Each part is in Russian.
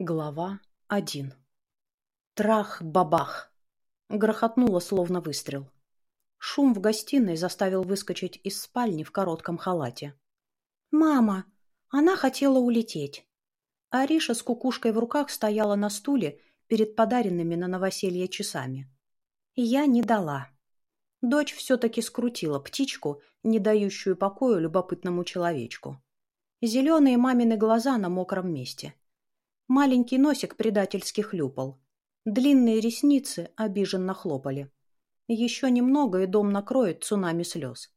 Глава один. Трах-бабах! Грохотнуло, словно выстрел. Шум в гостиной заставил выскочить из спальни в коротком халате. «Мама! Она хотела улететь!» Ариша с кукушкой в руках стояла на стуле перед подаренными на новоселье часами. Я не дала. Дочь все-таки скрутила птичку, не дающую покоя любопытному человечку. Зеленые мамины глаза на мокром месте. Маленький носик предательски хлюпал. Длинные ресницы обиженно хлопали. Еще немного, и дом накроет цунами слез.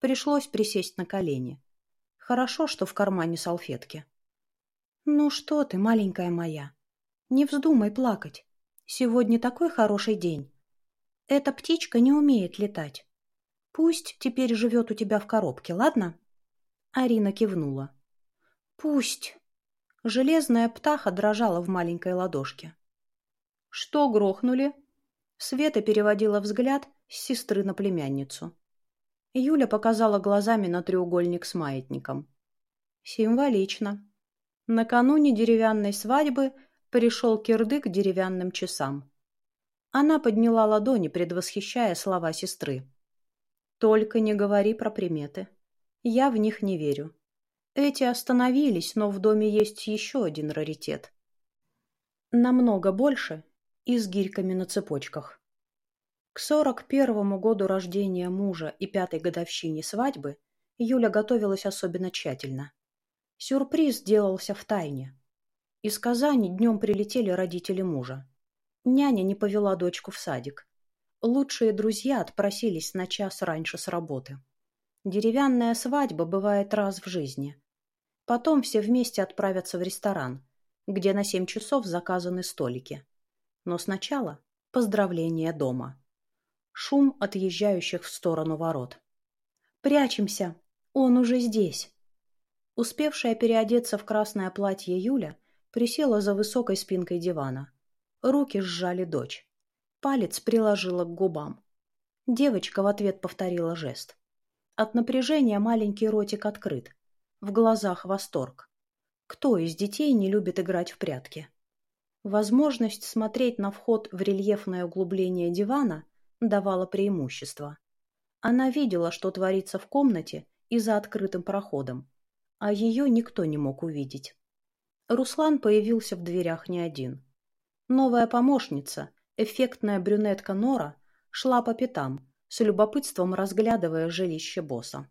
Пришлось присесть на колени. Хорошо, что в кармане салфетки. «Ну что ты, маленькая моя, не вздумай плакать. Сегодня такой хороший день. Эта птичка не умеет летать. Пусть теперь живет у тебя в коробке, ладно?» Арина кивнула. «Пусть», Железная птаха дрожала в маленькой ладошке. «Что грохнули?» Света переводила взгляд с сестры на племянницу. Юля показала глазами на треугольник с маятником. Символично. Накануне деревянной свадьбы пришел кирдык деревянным часам. Она подняла ладони, предвосхищая слова сестры. «Только не говори про приметы. Я в них не верю. Эти остановились, но в доме есть еще один раритет. Намного больше и с гирьками на цепочках. К сорок первому году рождения мужа и пятой годовщине свадьбы Юля готовилась особенно тщательно. Сюрприз делался в тайне. Из Казани днем прилетели родители мужа. Няня не повела дочку в садик. Лучшие друзья отпросились на час раньше с работы. Деревянная свадьба бывает раз в жизни. Потом все вместе отправятся в ресторан, где на семь часов заказаны столики. Но сначала поздравление дома. Шум отъезжающих в сторону ворот. «Прячемся! Он уже здесь!» Успевшая переодеться в красное платье Юля присела за высокой спинкой дивана. Руки сжали дочь. Палец приложила к губам. Девочка в ответ повторила жест. От напряжения маленький ротик открыт. В глазах восторг. Кто из детей не любит играть в прятки? Возможность смотреть на вход в рельефное углубление дивана давала преимущество. Она видела, что творится в комнате и за открытым проходом, а ее никто не мог увидеть. Руслан появился в дверях не один. Новая помощница, эффектная брюнетка Нора, шла по пятам, с любопытством разглядывая жилище босса.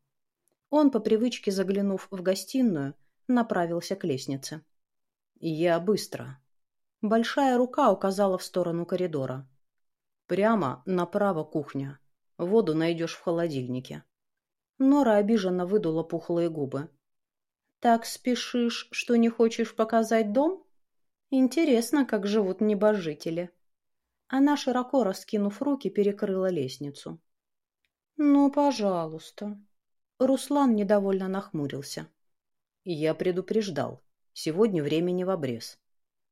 Он, по привычке заглянув в гостиную, направился к лестнице. «Я быстро». Большая рука указала в сторону коридора. «Прямо направо кухня. Воду найдешь в холодильнике». Нора обиженно выдула пухлые губы. «Так спешишь, что не хочешь показать дом? Интересно, как живут небожители». Она, широко раскинув руки, перекрыла лестницу. «Ну, пожалуйста», Руслан недовольно нахмурился. Я предупреждал. Сегодня времени в обрез.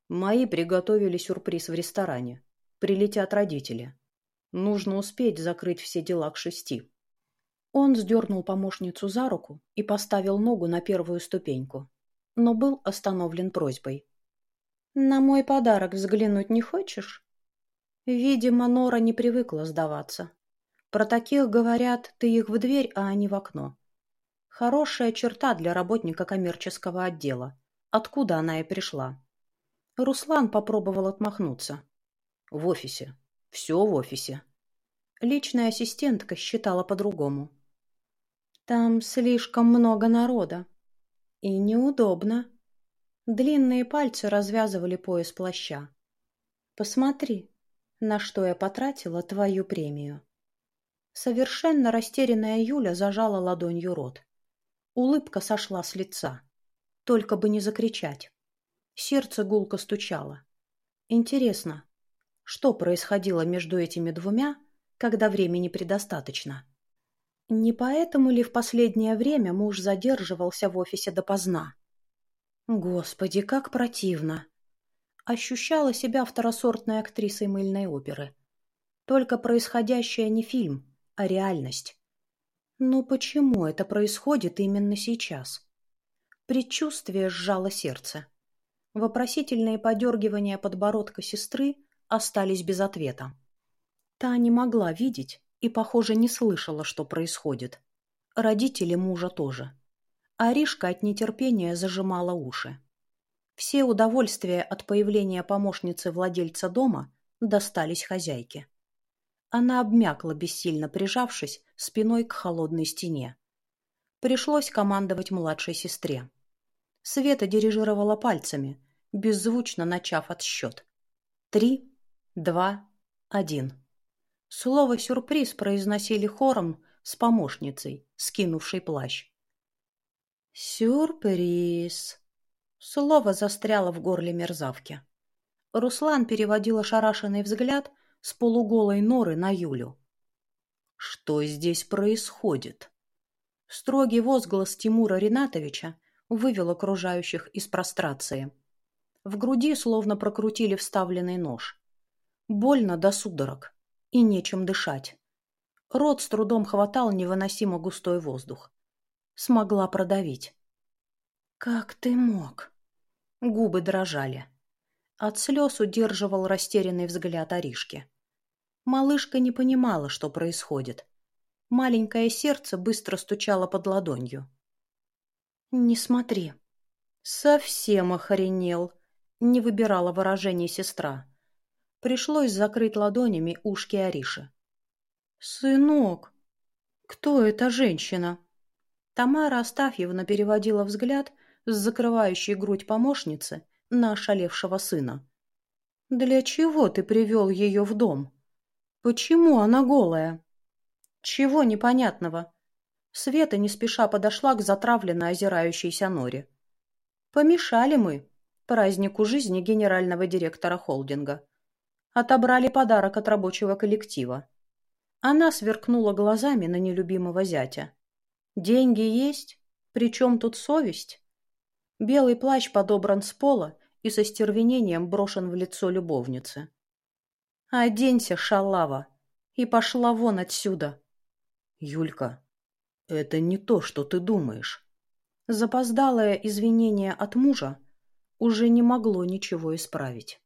Мои приготовили сюрприз в ресторане. Прилетят родители. Нужно успеть закрыть все дела к шести. Он сдернул помощницу за руку и поставил ногу на первую ступеньку, но был остановлен просьбой. «На мой подарок взглянуть не хочешь?» Видимо, Нора не привыкла сдаваться. Про таких говорят, ты их в дверь, а они в окно. Хорошая черта для работника коммерческого отдела. Откуда она и пришла. Руслан попробовал отмахнуться. В офисе. Все в офисе. Личная ассистентка считала по-другому. Там слишком много народа. И неудобно. Длинные пальцы развязывали пояс плаща. Посмотри, на что я потратила твою премию. Совершенно растерянная Юля зажала ладонью рот. Улыбка сошла с лица. Только бы не закричать. Сердце гулко стучало. Интересно, что происходило между этими двумя, когда времени предостаточно? Не поэтому ли в последнее время муж задерживался в офисе допоздна? Господи, как противно! Ощущала себя второсортной актрисой мыльной оперы. Только происходящее не фильм, а реальность. Но почему это происходит именно сейчас? Предчувствие сжало сердце. Вопросительные подергивания подбородка сестры остались без ответа. Та не могла видеть и, похоже, не слышала, что происходит. Родители мужа тоже. Аришка от нетерпения зажимала уши. Все удовольствия от появления помощницы владельца дома достались хозяйке. Она обмякла, бессильно прижавшись спиной к холодной стене. Пришлось командовать младшей сестре. Света дирижировала пальцами, беззвучно начав отсчет. Три, два, один. Слово «сюрприз» произносили хором с помощницей, скинувшей плащ. «Сюрприз!» Слово застряло в горле мерзавки. Руслан переводил ошарашенный взгляд с полуголой норы на Юлю. «Что здесь происходит?» Строгий возглас Тимура Ринатовича вывел окружающих из прострации. В груди словно прокрутили вставленный нож. Больно до судорог. И нечем дышать. Рот с трудом хватал невыносимо густой воздух. Смогла продавить. «Как ты мог?» Губы дрожали. От слез удерживал растерянный взгляд Аришки. Малышка не понимала, что происходит. Маленькое сердце быстро стучало под ладонью. «Не смотри». «Совсем охренел», — не выбирала выражение сестра. Пришлось закрыть ладонями ушки Ариши. «Сынок, кто эта женщина?» Тамара Астафьевна переводила взгляд с закрывающей грудь помощницы на ошалевшего сына. «Для чего ты привел ее в дом? Почему она голая?» «Чего непонятного?» Света не спеша подошла к затравленно озирающейся Норе. «Помешали мы празднику жизни генерального директора холдинга. Отобрали подарок от рабочего коллектива». Она сверкнула глазами на нелюбимого зятя. «Деньги есть? Причем тут совесть?» Белый плащ подобран с пола и со стервенением брошен в лицо любовницы. «Оденься, шалава, и пошла вон отсюда!» «Юлька, это не то, что ты думаешь». Запоздалое извинение от мужа уже не могло ничего исправить.